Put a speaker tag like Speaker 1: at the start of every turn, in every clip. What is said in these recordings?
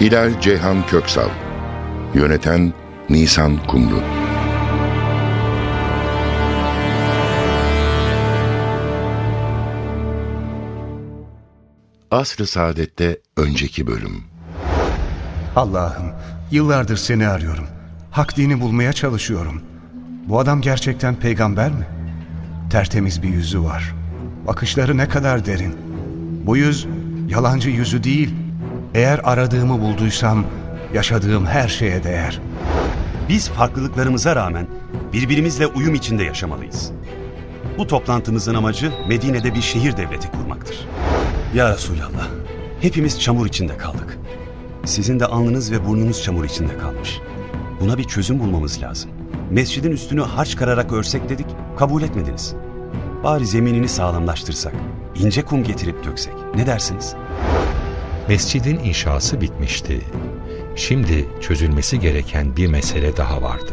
Speaker 1: Hilal Ceyhan Köksal Yöneten Nisan Kumru Asr-ı Saadet'te önceki bölüm
Speaker 2: Allah'ım yıllardır seni arıyorum. Hak dini bulmaya çalışıyorum. Bu adam gerçekten peygamber mi? Tertemiz bir yüzü var. Bakışları ne kadar derin. Bu yüz yalancı yüzü değil. Eğer aradığımı bulduysam yaşadığım her şeye değer.
Speaker 3: Biz farklılıklarımıza rağmen birbirimizle uyum içinde yaşamalıyız. Bu toplantımızın amacı Medine'de bir şehir devleti kurmaktır. Ya Resulallah, hepimiz çamur içinde kaldık. Sizin de alnınız ve burnunuz çamur içinde kalmış. Buna bir çözüm bulmamız lazım. Mescidin üstünü harç kararak örsek dedik, kabul etmediniz. Bari zeminini sağlamlaştırsak, ince kum getirip döksek. Ne dersiniz?
Speaker 4: Mescidin inşası bitmişti. Şimdi çözülmesi gereken bir mesele daha vardı.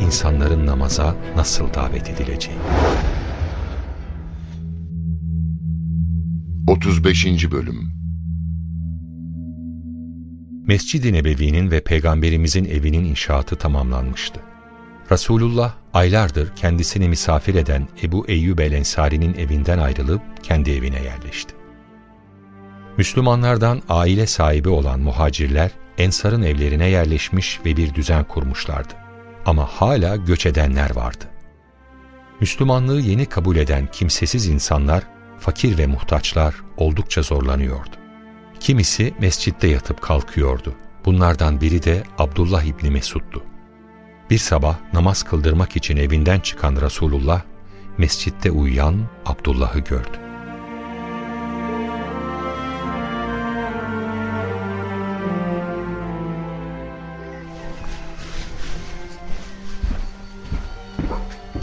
Speaker 4: İnsanların namaza nasıl davet edileceği.
Speaker 1: 35. Bölüm
Speaker 4: Mescid-i Nebevi'nin ve Peygamberimizin evinin inşaatı tamamlanmıştı. Resulullah aylardır kendisini misafir eden Ebu Eyyub el-Ensari'nin evinden ayrılıp kendi evine yerleşti. Müslümanlardan aile sahibi olan muhacirler Ensar'ın evlerine yerleşmiş ve bir düzen kurmuşlardı. Ama hala göç edenler vardı. Müslümanlığı yeni kabul eden kimsesiz insanlar, fakir ve muhtaçlar oldukça zorlanıyordu. Kimisi mescitte yatıp kalkıyordu. Bunlardan biri de Abdullah İbni Mesud'du. Bir sabah namaz kıldırmak için evinden çıkan Resulullah, mescitte uyuyan Abdullah'ı gördü.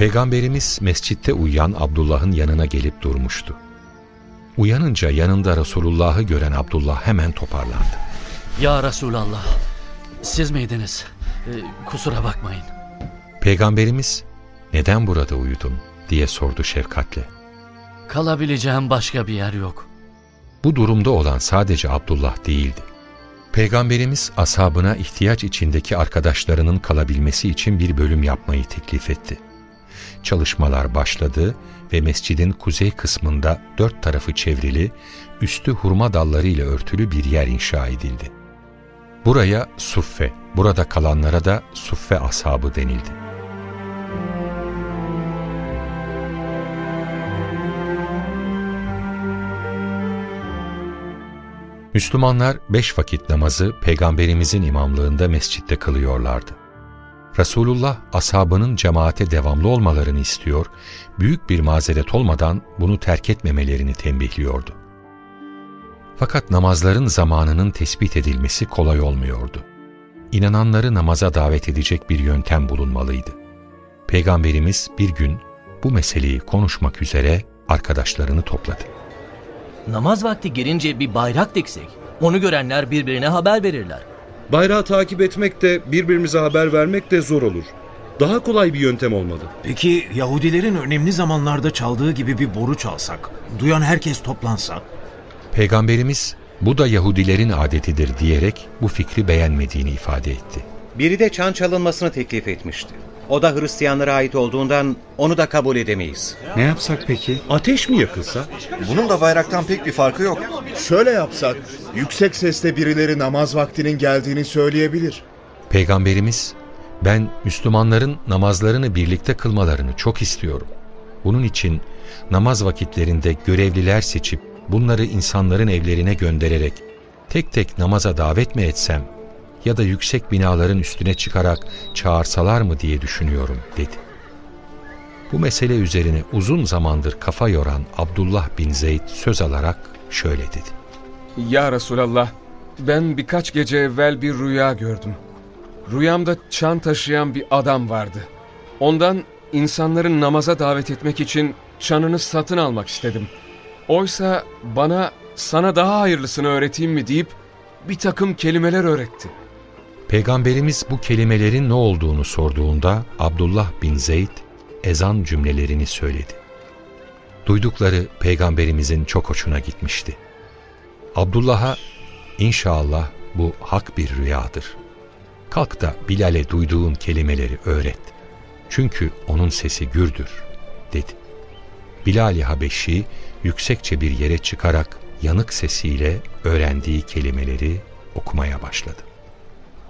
Speaker 4: Peygamberimiz mescitte uyuyan Abdullah'ın yanına gelip durmuştu. Uyanınca yanında Resulullah'ı gören Abdullah hemen toparlandı.
Speaker 5: Ya Resulallah, siz miydiniz? Ee, kusura bakmayın.
Speaker 4: Peygamberimiz, neden burada uyudun diye sordu şefkatle.
Speaker 5: Kalabileceğim başka bir yer yok.
Speaker 4: Bu durumda olan sadece Abdullah değildi. Peygamberimiz ashabına ihtiyaç içindeki arkadaşlarının kalabilmesi için bir bölüm yapmayı teklif etti. Çalışmalar başladı ve mescidin kuzey kısmında dört tarafı çevrili, üstü hurma dalları ile örtülü bir yer inşa edildi. Buraya Suffe, burada kalanlara da Suffe ashabı denildi. Müslümanlar beş vakit namazı Peygamberimizin imamlığında mescitte kılıyorlardı. Resulullah ashabının cemaate devamlı olmalarını istiyor, büyük bir mazeret olmadan bunu terk etmemelerini tembihliyordu. Fakat namazların zamanının tespit edilmesi kolay olmuyordu. İnananları namaza davet edecek bir yöntem bulunmalıydı. Peygamberimiz bir gün bu meseleyi konuşmak üzere arkadaşlarını topladı.
Speaker 6: Namaz vakti gelince bir bayrak diksek, onu görenler birbirine haber verirler.
Speaker 7: Bayrağı takip etmek de birbirimize haber vermek de zor olur. Daha kolay bir yöntem olmalı.
Speaker 8: Peki Yahudilerin önemli zamanlarda çaldığı gibi bir boru çalsak, duyan herkes toplansa?
Speaker 4: Peygamberimiz bu da Yahudilerin adetidir diyerek bu fikri beğenmediğini ifade etti.
Speaker 9: Biri de çan çalınmasını teklif etmişti. O da Hristiyanlara ait olduğundan onu da kabul edemeyiz.
Speaker 7: Ne yapsak peki? Ateş mi yakılsa?
Speaker 10: Bunun da bayraktan pek bir farkı yok.
Speaker 11: Şöyle yapsak, yüksek sesle birileri namaz vaktinin geldiğini söyleyebilir.
Speaker 4: Peygamberimiz, ben Müslümanların namazlarını birlikte kılmalarını çok istiyorum. Bunun için namaz vakitlerinde görevliler seçip bunları insanların evlerine göndererek tek tek namaza davet mi etsem ya da yüksek binaların üstüne çıkarak çağırsalar mı diye düşünüyorum dedi. Bu mesele üzerine uzun zamandır kafa yoran Abdullah bin Zeyd söz alarak şöyle dedi.
Speaker 12: Ya Resulallah, Ben birkaç gece evvel bir rüya gördüm. Rüyamda çan taşıyan bir adam vardı. Ondan insanların namaza davet etmek için çanını satın almak istedim. Oysa bana sana daha hayırlısını öğreteyim mi deyip bir takım kelimeler öğretti.
Speaker 4: Peygamberimiz bu kelimelerin ne olduğunu sorduğunda Abdullah bin Zeyd ezan cümlelerini söyledi. Duydukları peygamberimizin çok hoşuna gitmişti. Abdullah'a inşallah bu hak bir rüyadır. Kalk da Bilal'e duyduğun kelimeleri öğret. Çünkü onun sesi gürdür, dedi. Bilal-i Habeşi yüksekçe bir yere çıkarak yanık sesiyle öğrendiği kelimeleri okumaya başladı.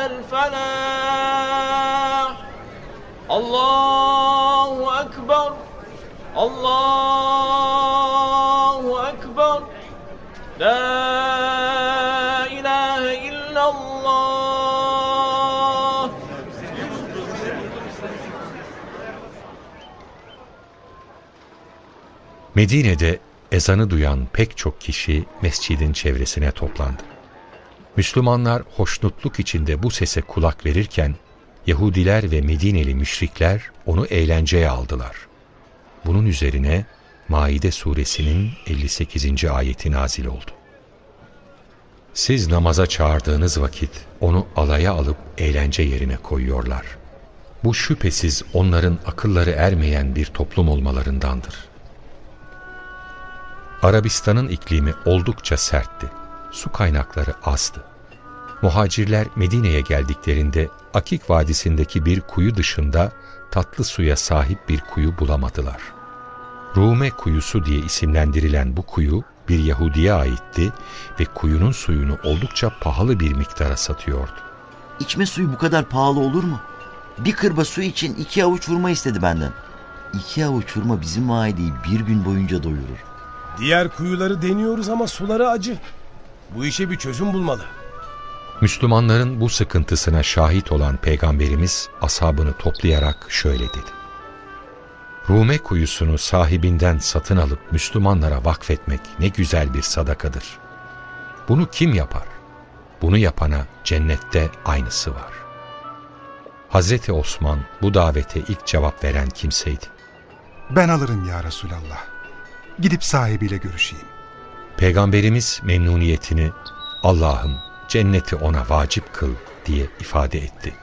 Speaker 13: Alel-felah Allahu Ekber. Allahu Ekber. La ilahe illallah.
Speaker 4: Medine'de ezanı duyan pek çok kişi mescidin çevresine toplandı. Müslümanlar hoşnutluk içinde bu sese kulak verirken Yahudiler ve Medineli müşrikler onu eğlenceye aldılar. Bunun üzerine Maide suresinin 58. ayeti nazil oldu. Siz namaza çağırdığınız vakit onu alaya alıp eğlence yerine koyuyorlar. Bu şüphesiz onların akılları ermeyen bir toplum olmalarındandır. Arabistan'ın iklimi oldukça sertti. Su kaynakları azdı. Muhacirler Medine'ye geldiklerinde Akik Vadisi'ndeki bir kuyu dışında tatlı suya sahip bir kuyu bulamadılar. Rume kuyusu diye isimlendirilen bu kuyu bir Yahudi'ye aitti ve kuyunun suyunu oldukça pahalı bir miktara satıyordu.
Speaker 14: İçme suyu bu kadar pahalı olur mu? Bir kırba su için iki avuç hurma istedi benden. İki avuç hurma bizim aileyi bir gün boyunca doyurur.
Speaker 15: Diğer kuyuları deniyoruz ama suları acı. Bu işe bir çözüm bulmalı.
Speaker 4: Müslümanların bu sıkıntısına şahit olan Peygamberimiz ashabını toplayarak şöyle dedi. Rume kuyusunu sahibinden satın alıp Müslümanlara vakfetmek ne güzel bir sadakadır. Bunu kim yapar? Bunu yapana cennette aynısı var. Hazreti Osman bu davete ilk cevap veren kimseydi.
Speaker 16: Ben alırım ya Resulallah. Gidip sahibiyle görüşeyim.
Speaker 4: Peygamberimiz memnuniyetini Allah'ım cenneti ona vacip kıl diye ifade etti.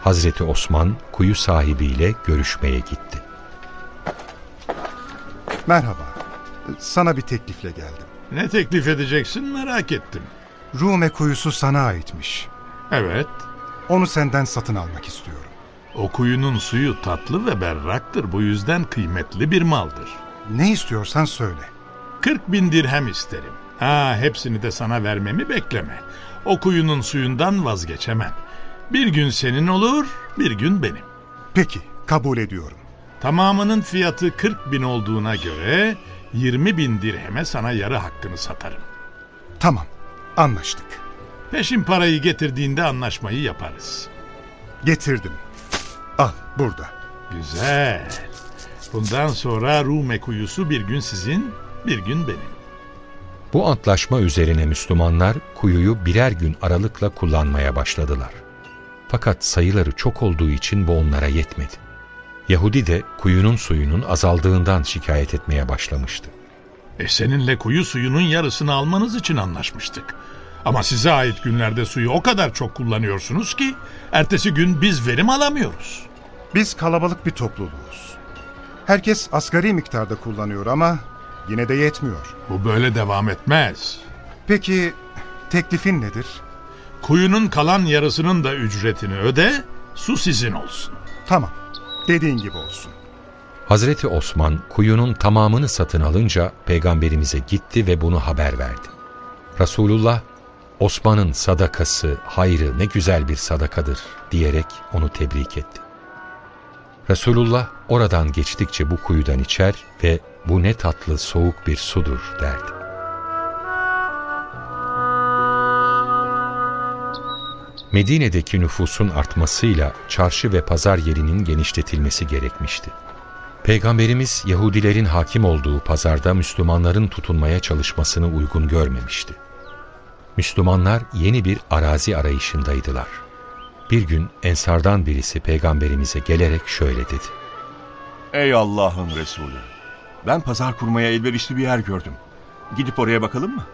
Speaker 4: Hazreti Osman kuyu sahibiyle görüşmeye gitti.
Speaker 16: Merhaba. Sana bir teklifle geldim.
Speaker 17: Ne teklif edeceksin merak ettim.
Speaker 16: Rume kuyusu sana aitmiş.
Speaker 17: Evet.
Speaker 16: Onu senden satın almak istiyorum.
Speaker 17: O kuyunun suyu tatlı ve berraktır. Bu yüzden kıymetli bir maldır.
Speaker 16: Ne istiyorsan söyle.
Speaker 17: 40 bin dirhem isterim. Ha hepsini de sana vermemi bekleme. O kuyunun suyundan vazgeçemem. Bir gün senin olur, bir gün benim.
Speaker 16: Peki, kabul ediyorum.
Speaker 17: Tamamının fiyatı 40 bin olduğuna göre 20 bin dirheme sana yarı hakkını satarım.
Speaker 16: Tamam, anlaştık.
Speaker 17: Peşin parayı getirdiğinde anlaşmayı yaparız.
Speaker 16: Getirdim. Al, burada.
Speaker 17: Güzel. Bundan sonra Rume kuyusu bir gün sizin, bir gün benim.
Speaker 4: Bu antlaşma üzerine Müslümanlar kuyuyu birer gün aralıkla kullanmaya başladılar. Fakat sayıları çok olduğu için bu onlara yetmedi. Yahudi de kuyunun suyunun azaldığından şikayet etmeye başlamıştı.
Speaker 17: E seninle kuyu suyunun yarısını almanız için anlaşmıştık. Ama size ait günlerde suyu o kadar çok kullanıyorsunuz ki ertesi gün biz verim alamıyoruz.
Speaker 16: Biz kalabalık bir topluluğuz. Herkes asgari miktarda kullanıyor ama yine de yetmiyor.
Speaker 17: Bu böyle devam etmez.
Speaker 16: Peki teklifin nedir?
Speaker 17: Kuyunun kalan yarısının da ücretini öde, su sizin olsun.
Speaker 16: Tamam, dediğin gibi olsun.
Speaker 4: Hazreti Osman kuyunun tamamını satın alınca peygamberimize gitti ve bunu haber verdi. Resulullah, Osman'ın sadakası, hayrı ne güzel bir sadakadır diyerek onu tebrik etti. Resulullah oradan geçtikçe bu kuyudan içer ve bu ne tatlı soğuk bir sudur derdi. Medine'deki nüfusun artmasıyla çarşı ve pazar yerinin genişletilmesi gerekmişti. Peygamberimiz Yahudilerin hakim olduğu pazarda Müslümanların tutunmaya çalışmasını uygun görmemişti. Müslümanlar yeni bir arazi arayışındaydılar. Bir gün Ensardan birisi peygamberimize gelerek şöyle dedi.
Speaker 18: Ey Allah'ın Resulü! Ben pazar kurmaya elverişli bir yer gördüm. Gidip oraya bakalım mı?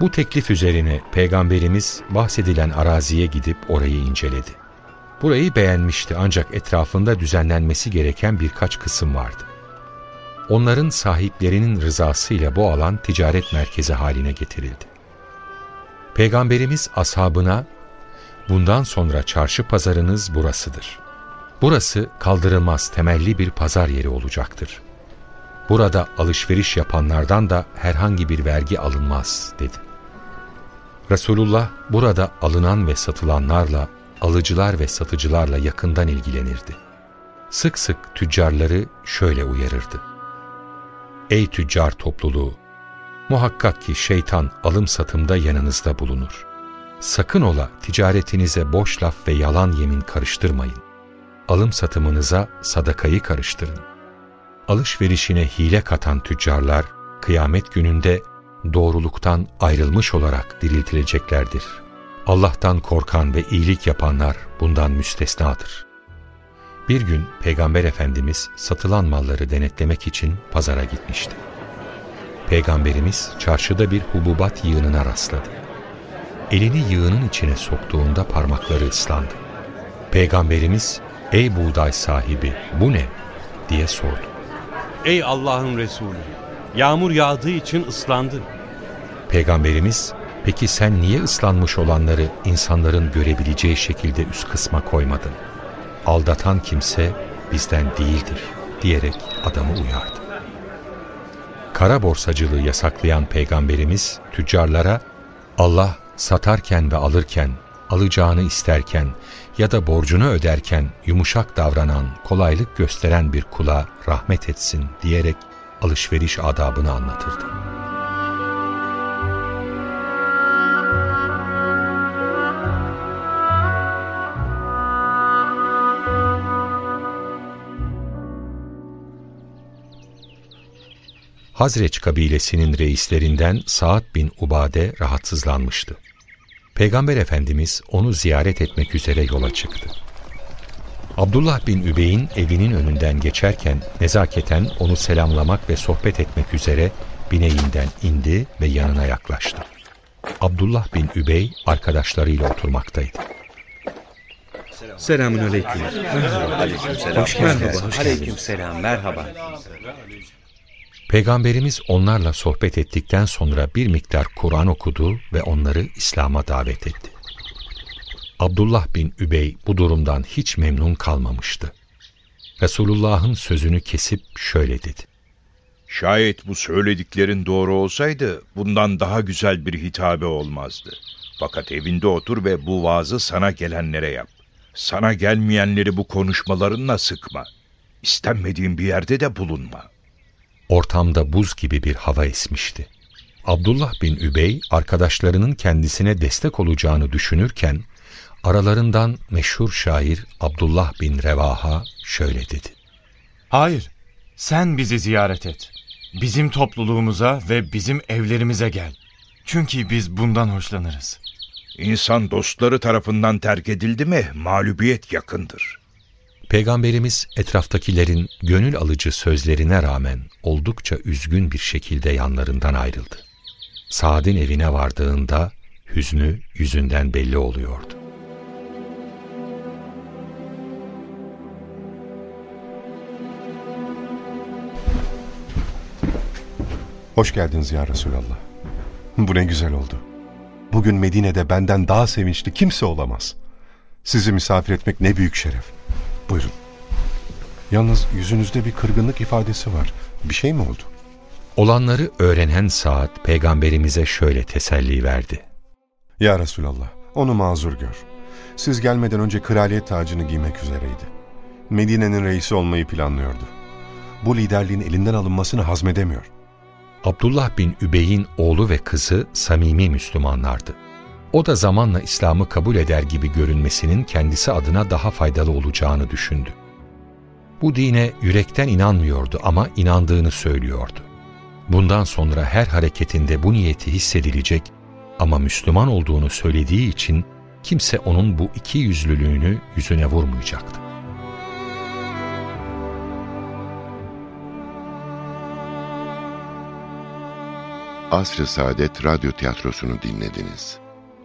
Speaker 4: Bu teklif üzerine peygamberimiz bahsedilen araziye gidip orayı inceledi. Burayı beğenmişti ancak etrafında düzenlenmesi gereken birkaç kısım vardı. Onların sahiplerinin rızasıyla bu alan ticaret merkezi haline getirildi. Peygamberimiz ashabına, bundan sonra çarşı pazarınız burasıdır. Burası kaldırılmaz temelli bir pazar yeri olacaktır. Burada alışveriş yapanlardan da herhangi bir vergi alınmaz dedi. Resulullah burada alınan ve satılanlarla, alıcılar ve satıcılarla yakından ilgilenirdi. Sık sık tüccarları şöyle uyarırdı. Ey tüccar topluluğu! Muhakkak ki şeytan alım satımda yanınızda bulunur. Sakın ola ticaretinize boş laf ve yalan yemin karıştırmayın. Alım satımınıza sadakayı karıştırın. Alışverişine hile katan tüccarlar, kıyamet gününde doğruluktan ayrılmış olarak diriltileceklerdir. Allah'tan korkan ve iyilik yapanlar bundan müstesnadır. Bir gün Peygamber Efendimiz satılan malları denetlemek için pazara gitmişti. Peygamberimiz çarşıda bir hububat yığınına rastladı. Elini yığının içine soktuğunda parmakları ıslandı. Peygamberimiz, ''Ey buğday sahibi, bu ne?'' diye sordu.
Speaker 19: ''Ey Allah'ın Resulü, yağmur yağdığı için ıslandı.''
Speaker 4: Peygamberimiz, ''Peki sen niye ıslanmış olanları insanların görebileceği şekilde üst kısma koymadın? Aldatan kimse bizden değildir.'' diyerek adamı uyardı. Kara borsacılığı yasaklayan Peygamberimiz tüccarlara Allah satarken ve alırken, alacağını isterken ya da borcunu öderken yumuşak davranan, kolaylık gösteren bir kula rahmet etsin diyerek alışveriş adabını anlatırdı. Hazreç kabilesinin reislerinden Saad bin Ubade rahatsızlanmıştı. Peygamber Efendimiz onu ziyaret etmek üzere yola çıktı. Abdullah bin Übey'in evinin önünden geçerken nezaketen onu selamlamak ve sohbet etmek üzere bineğinden indi ve yanına yaklaştı. Abdullah bin Übey arkadaşlarıyla oturmaktaydı.
Speaker 9: Selamun aleyküm.
Speaker 3: Aleyküm selam.
Speaker 9: Hoş geldiniz.
Speaker 3: Merhaba, hoş
Speaker 9: Aleyküm selam. Merhaba.
Speaker 4: Peygamberimiz onlarla sohbet ettikten sonra bir miktar Kur'an okudu ve onları İslam'a davet etti. Abdullah bin Übey bu durumdan hiç memnun kalmamıştı. Resulullah'ın sözünü kesip şöyle dedi.
Speaker 20: Şayet bu söylediklerin doğru olsaydı bundan daha güzel bir hitabe olmazdı. Fakat evinde otur ve bu vaazı sana gelenlere yap. Sana gelmeyenleri bu konuşmalarınla sıkma. İstenmediğin bir yerde de bulunma.
Speaker 4: Ortamda buz gibi bir hava esmişti. Abdullah bin Übey arkadaşlarının kendisine destek olacağını düşünürken aralarından meşhur şair Abdullah bin Revaha şöyle dedi.
Speaker 21: Hayır, sen bizi ziyaret et. Bizim topluluğumuza ve bizim evlerimize gel. Çünkü biz bundan hoşlanırız.
Speaker 20: İnsan dostları tarafından terk edildi mi mağlubiyet yakındır.
Speaker 4: Peygamberimiz etraftakilerin gönül alıcı sözlerine rağmen oldukça üzgün bir şekilde yanlarından ayrıldı. Saad'in evine vardığında hüznü yüzünden belli oluyordu.
Speaker 22: Hoş geldiniz ya Resulallah. Bu ne güzel oldu. Bugün Medine'de benden daha sevinçli kimse olamaz. Sizi misafir etmek ne büyük şeref. Buyurun. Yalnız yüzünüzde bir kırgınlık ifadesi var. Bir şey mi oldu?
Speaker 4: Olanları öğrenen saat peygamberimize şöyle teselli verdi.
Speaker 22: Ya Resulallah, onu mazur gör. Siz gelmeden önce kraliyet tacını giymek üzereydi. Medine'nin reisi olmayı planlıyordu. Bu liderliğin elinden alınmasını hazmedemiyor.
Speaker 4: Abdullah bin Übey'in oğlu ve kızı samimi Müslümanlardı. O da zamanla İslam'ı kabul eder gibi görünmesinin kendisi adına daha faydalı olacağını düşündü. Bu dine yürekten inanmıyordu ama inandığını söylüyordu. Bundan sonra her hareketinde bu niyeti hissedilecek ama Müslüman olduğunu söylediği için kimse onun bu iki yüzlülüğünü yüzüne vurmayacaktı.
Speaker 1: Asr-ı Saadet Radyo Tiyatrosu'nu dinlediniz.